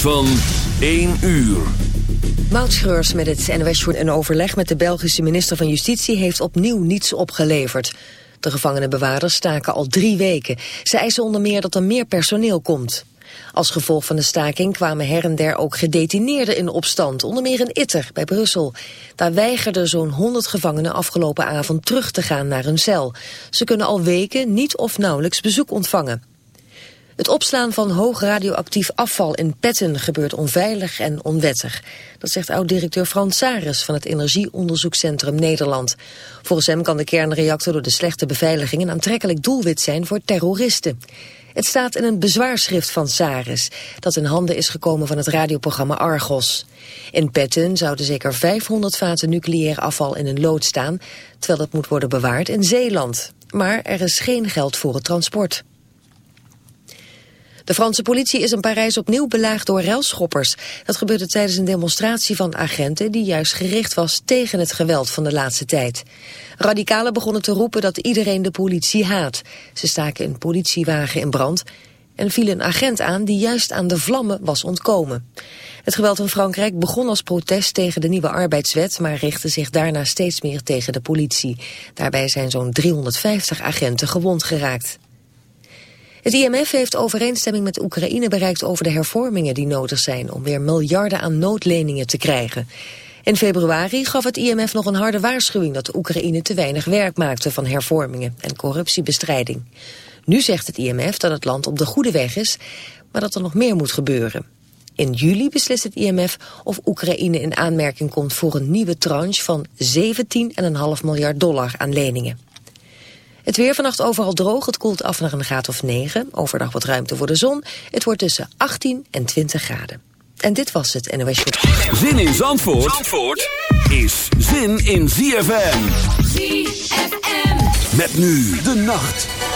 van 1 uur. Moutschreurs met het NOS een overleg met de Belgische minister van Justitie heeft opnieuw niets opgeleverd. De gevangenenbewaarders staken al drie weken. Ze eisen onder meer dat er meer personeel komt. Als gevolg van de staking kwamen her en der ook gedetineerden in opstand, onder meer in Itter bij Brussel. Daar weigerden zo'n 100 gevangenen afgelopen avond terug te gaan naar hun cel. Ze kunnen al weken niet of nauwelijks bezoek ontvangen. Het opslaan van hoog radioactief afval in petten gebeurt onveilig en onwettig. Dat zegt oud-directeur Frans Saris van het Energieonderzoekscentrum Nederland. Volgens hem kan de kernreactor door de slechte beveiliging een aantrekkelijk doelwit zijn voor terroristen. Het staat in een bezwaarschrift van Saris, dat in handen is gekomen van het radioprogramma Argos. In Petten zouden zeker 500 vaten nucleair afval in een lood staan, terwijl dat moet worden bewaard in Zeeland. Maar er is geen geld voor het transport. De Franse politie is in Parijs opnieuw belaagd door relschoppers. Dat gebeurde tijdens een demonstratie van agenten die juist gericht was tegen het geweld van de laatste tijd. Radicalen begonnen te roepen dat iedereen de politie haat. Ze staken een politiewagen in brand en vielen een agent aan die juist aan de vlammen was ontkomen. Het geweld in Frankrijk begon als protest tegen de nieuwe arbeidswet, maar richtte zich daarna steeds meer tegen de politie. Daarbij zijn zo'n 350 agenten gewond geraakt. Het IMF heeft overeenstemming met Oekraïne bereikt over de hervormingen die nodig zijn om weer miljarden aan noodleningen te krijgen. In februari gaf het IMF nog een harde waarschuwing dat Oekraïne te weinig werk maakte van hervormingen en corruptiebestrijding. Nu zegt het IMF dat het land op de goede weg is, maar dat er nog meer moet gebeuren. In juli beslist het IMF of Oekraïne in aanmerking komt voor een nieuwe tranche van 17,5 miljard dollar aan leningen. Het weer vannacht overal droog, het koelt af naar een graad of 9. Overdag wat ruimte voor de zon. Het wordt tussen 18 en 20 graden. En dit was het NOS Show. Zin in Zandvoort, Zandvoort is zin in ZFM. ZFM. Met nu de nacht.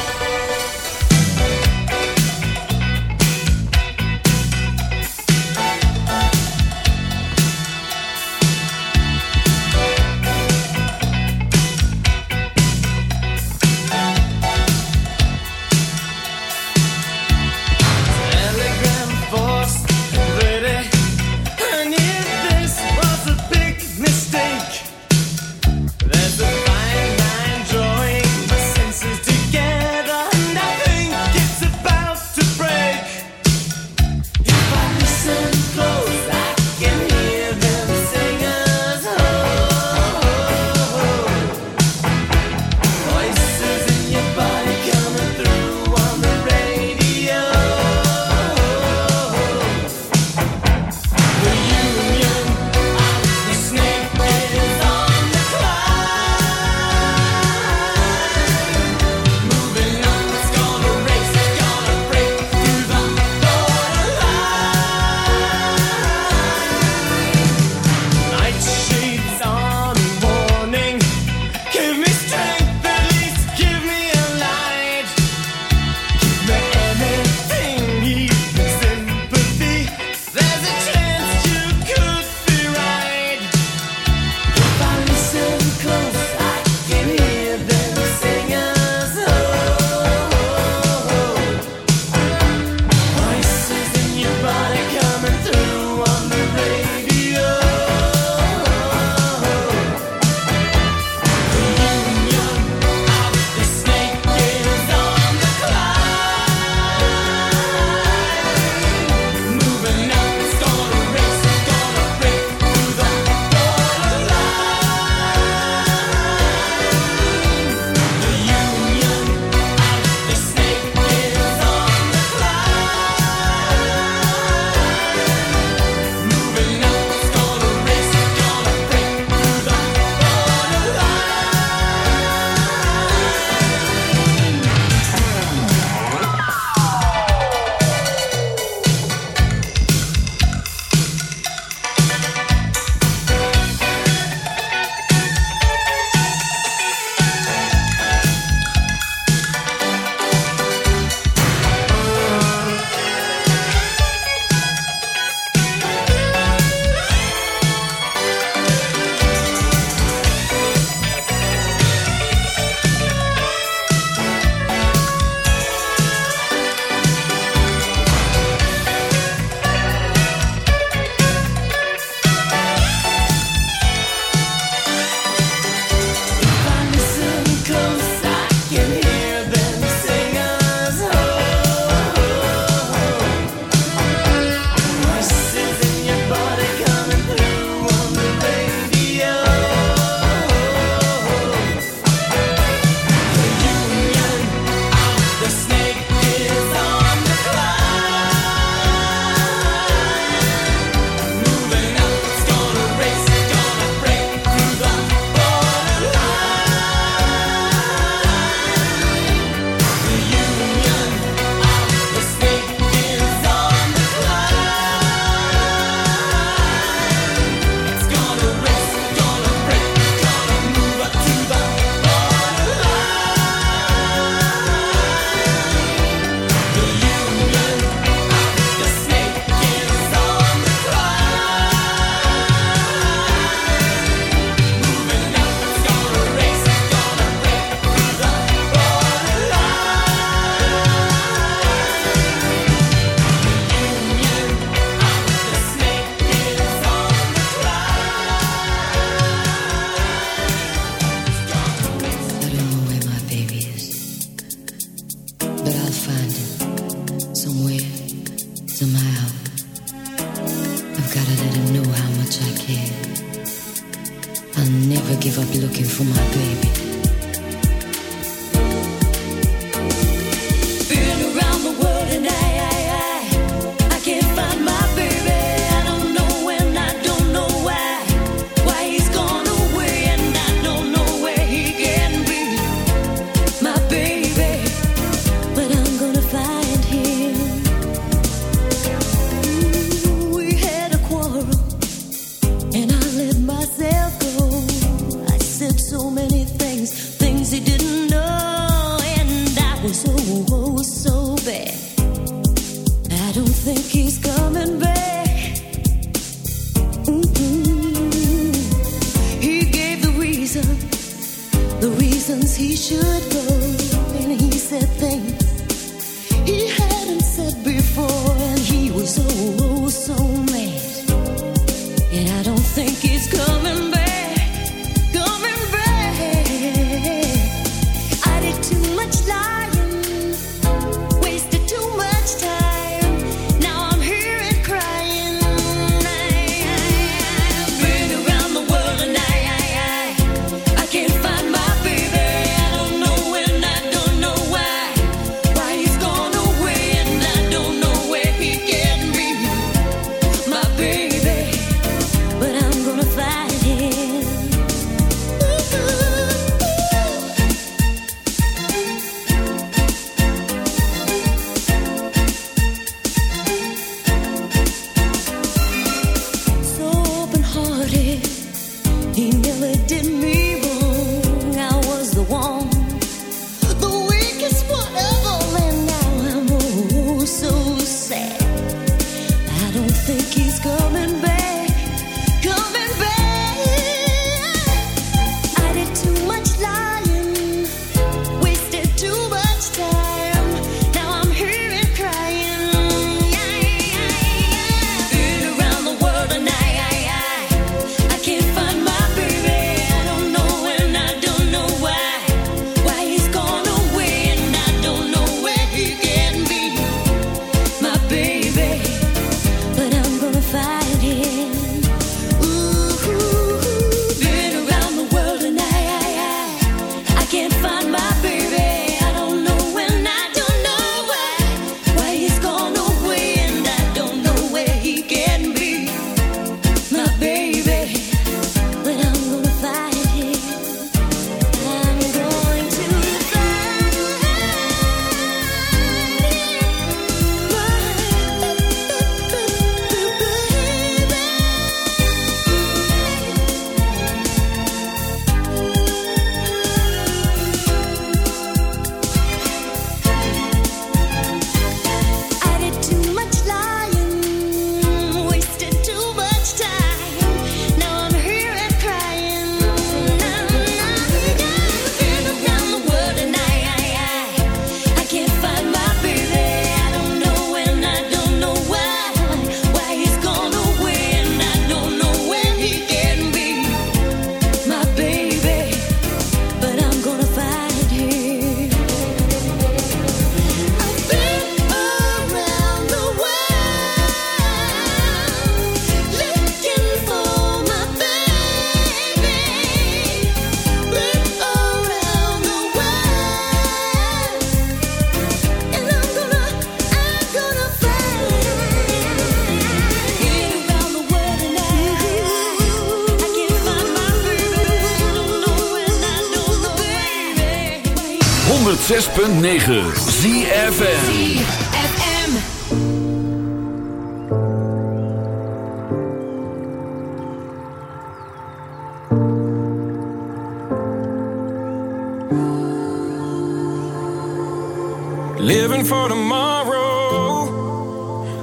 Living for tomorrow,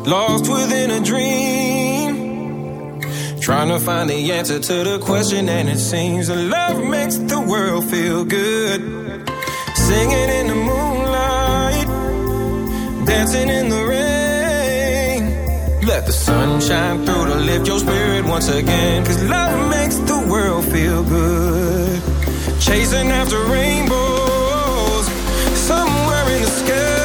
lost within a dream. Trying to find the answer to the question, and it seems that love Let the sun shine through to lift your spirit once again. Cause love makes the world feel good. Chasing after rainbows, somewhere in the sky.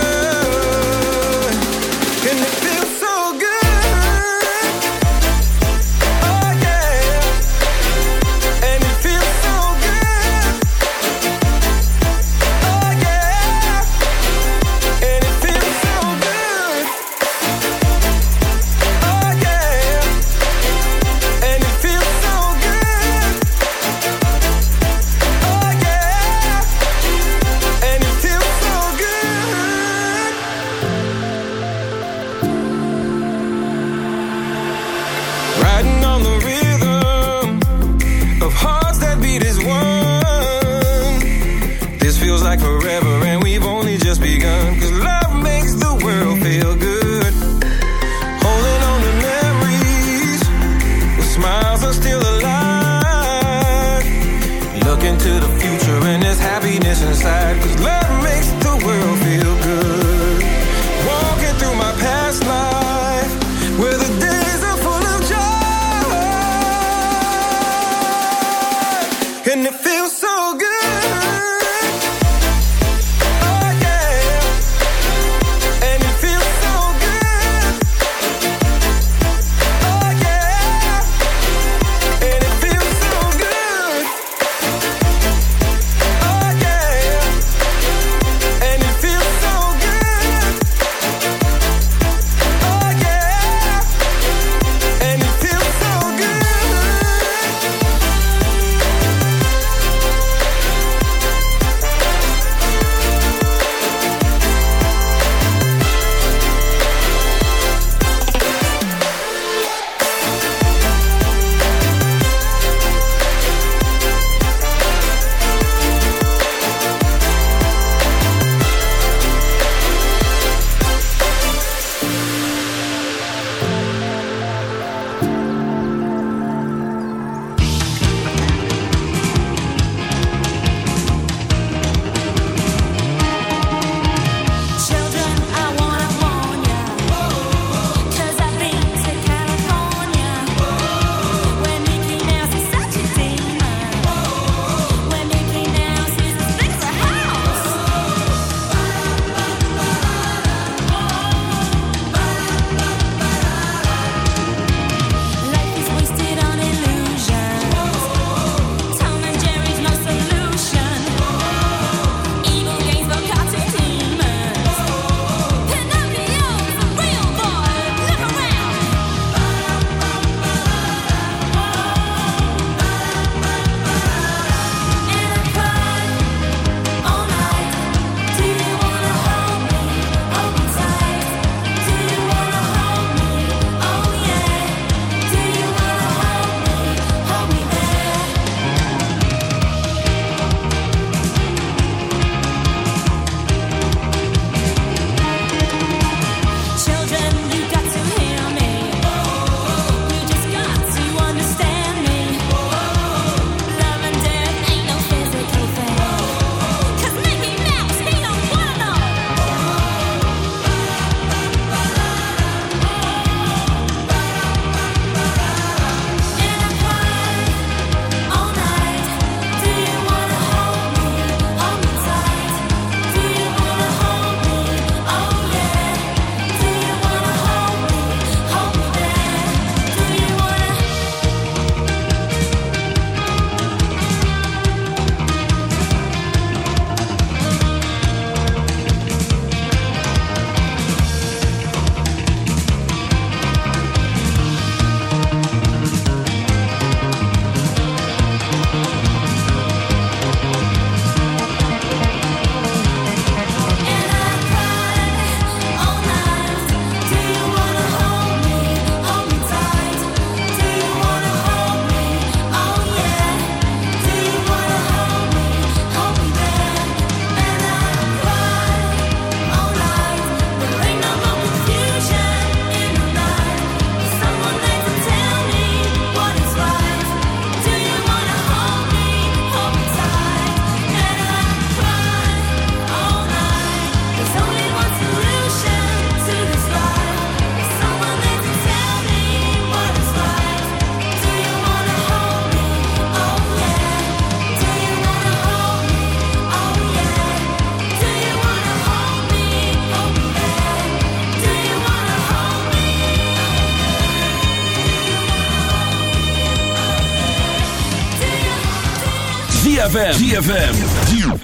ZFM.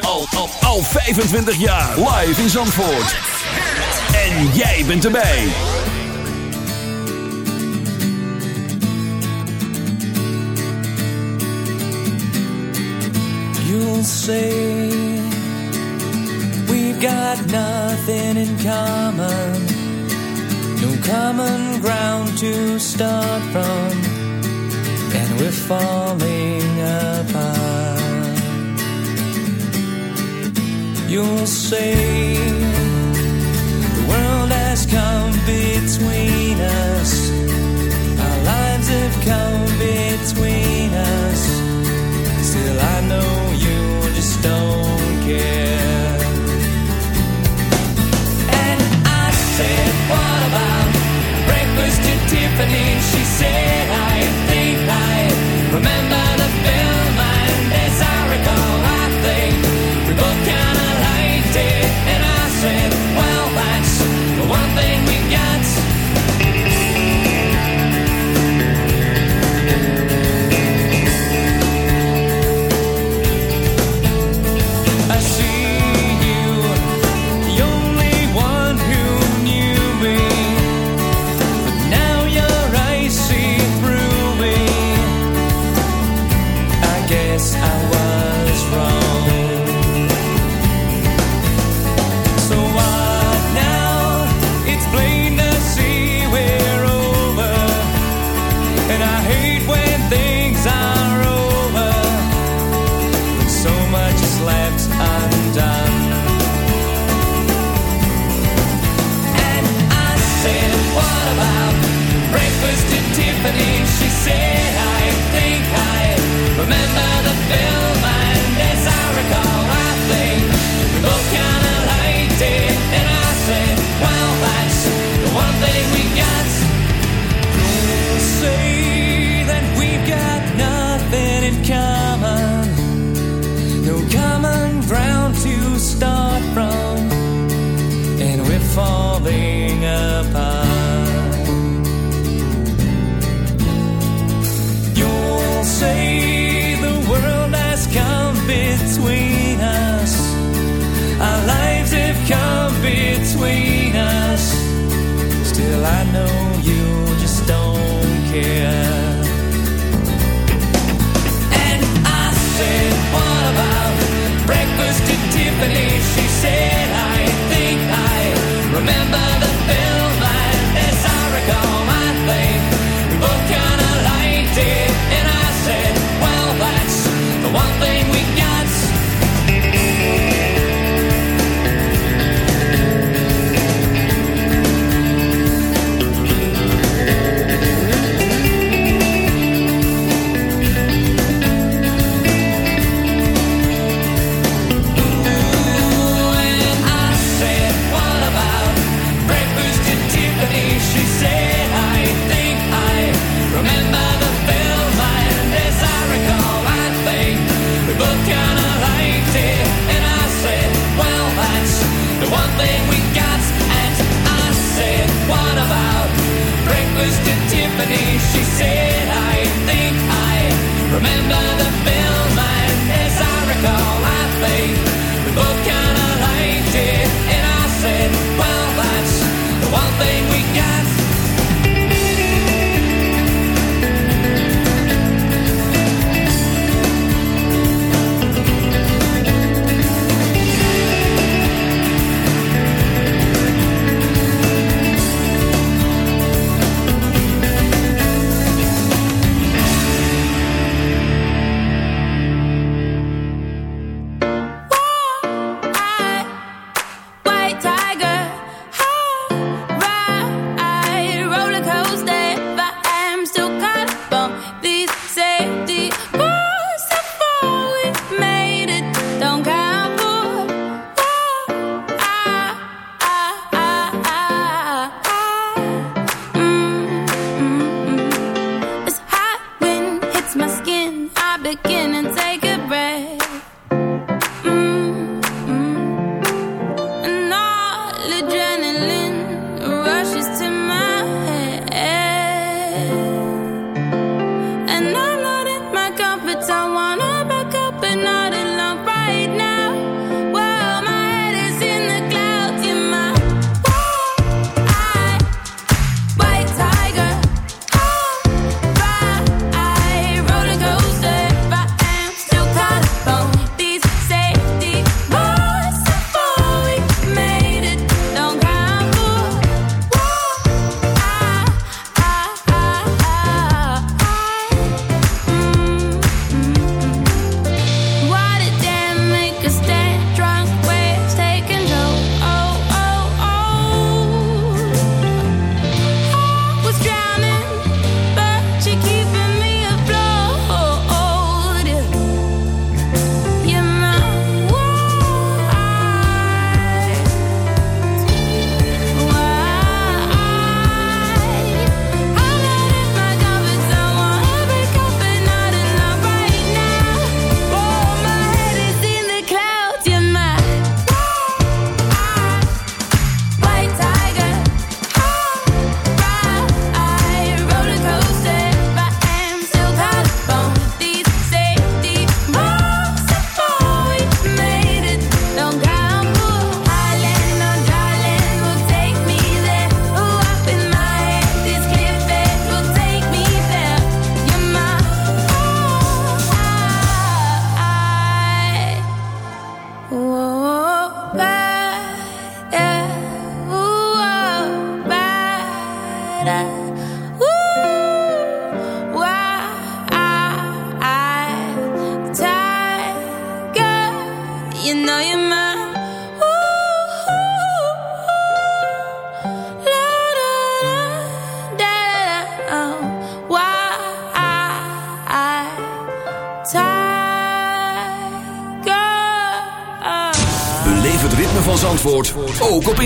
Al, al, al 25 jaar. Live in Zandvoort. En jij bent erbij. You'll say We've got nothing in common No common ground to start from And we're falling apart you'll say the world has come between us. Our lives have come between us. Still I know you just don't care. And I said what about breakfast to Tiffany she said I think I remember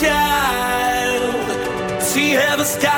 child, she ever sky.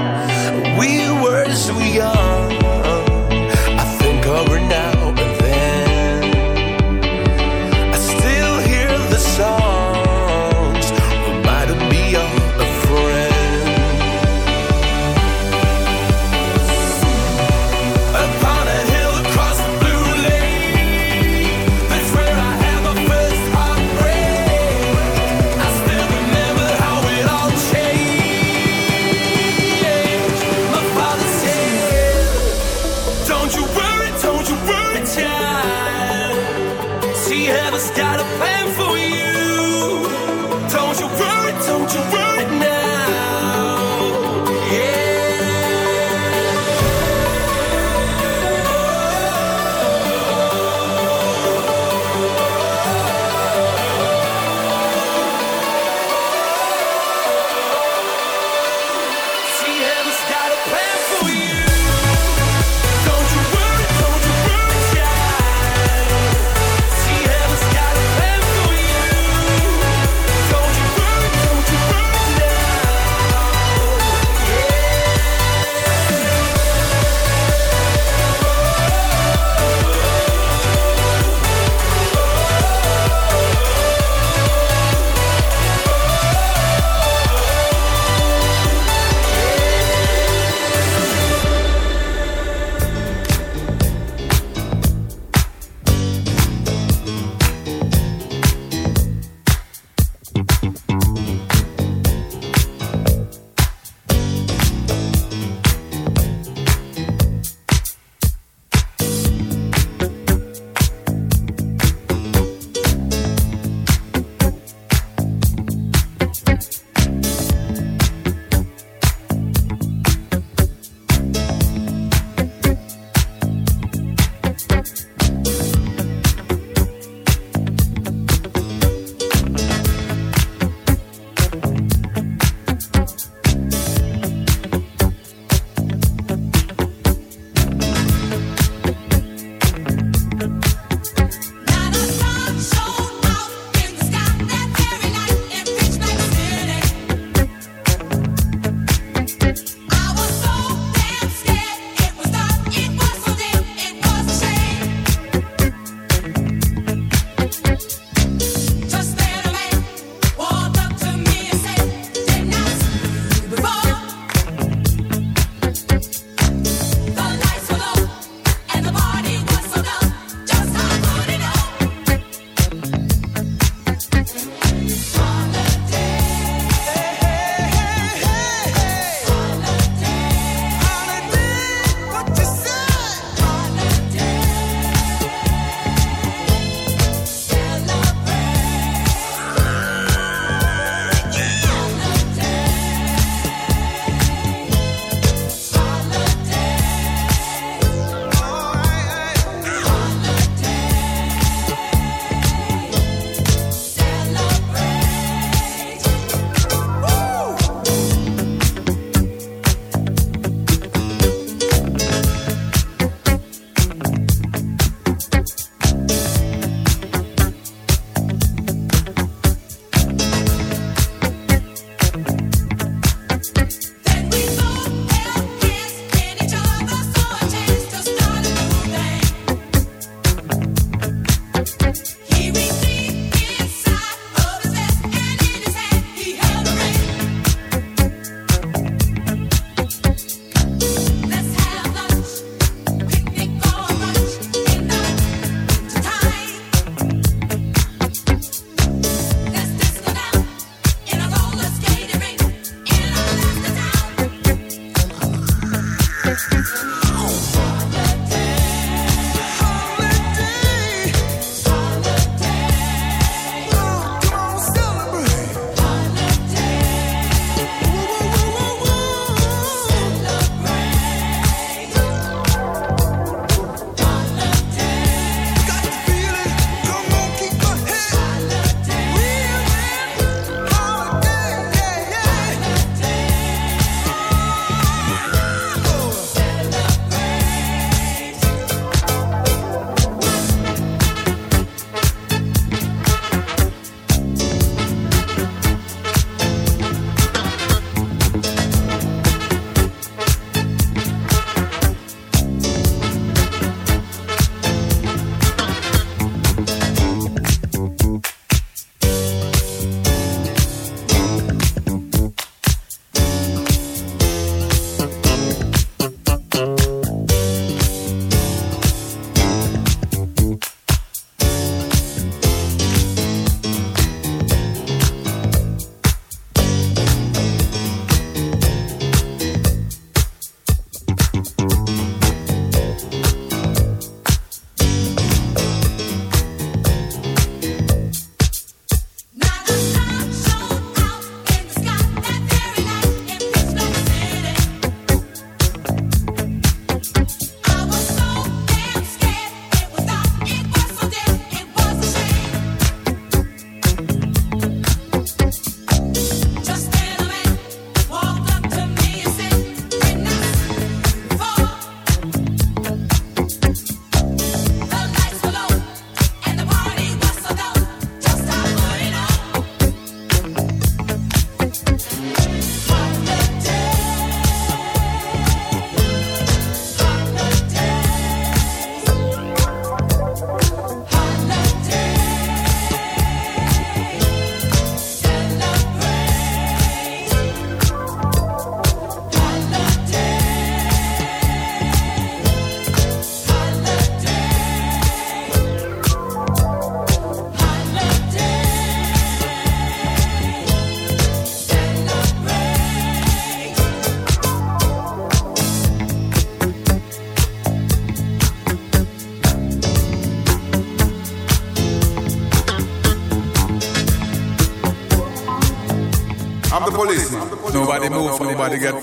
nobody, got,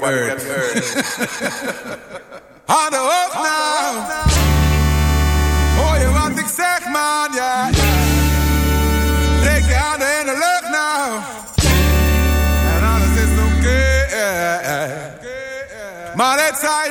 On the hook now. Oh, you want to sex, man, yeah. Take your hand and look now. And honest, it's okay. Man, it's I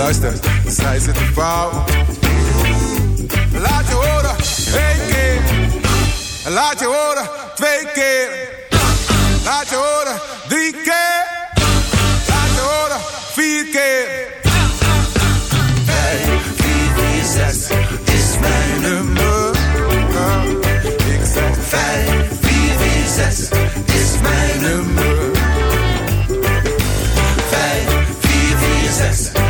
Luister, zij zitten fout. Laat je horen, één keer. Laat je horen, twee keer. Laat je horen, drie keer. Laat je horen, vier keer. 5, 4, 4, 6 is mijn nummer. Ik zeg 5, 4, is mijn nummer. 5, 4, 4, 6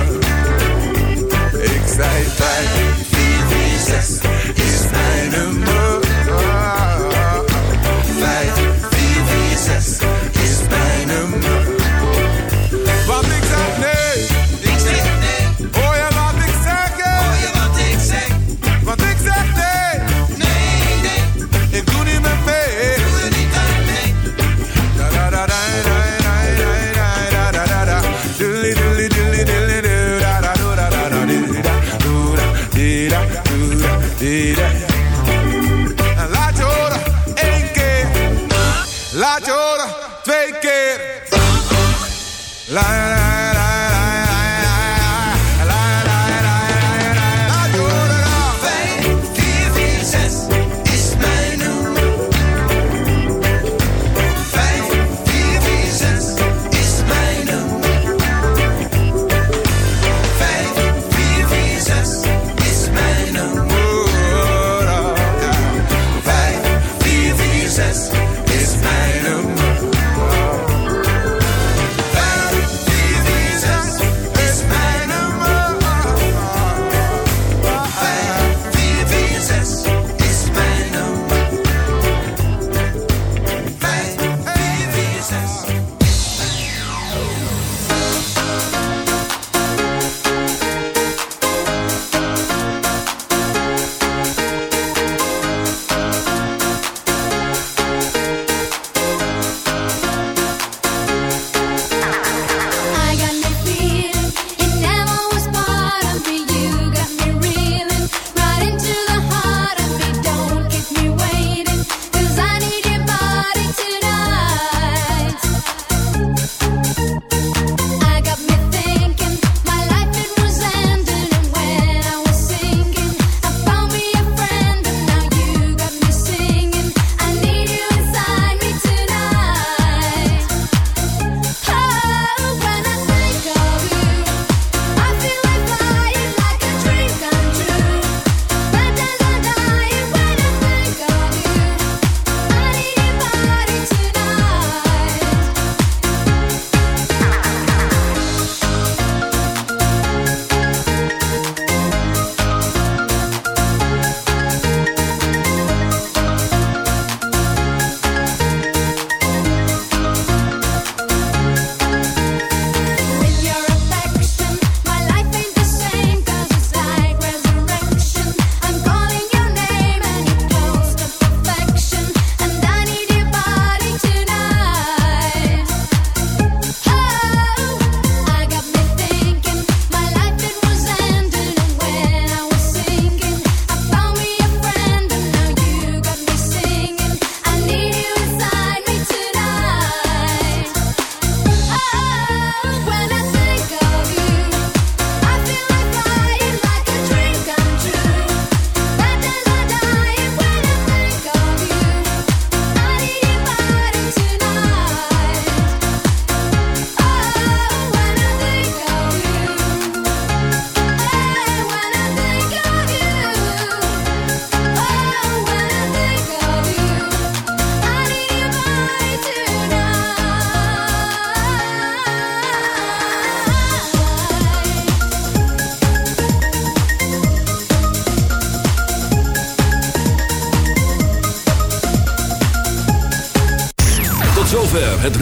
3, 3, 4, 6 ist.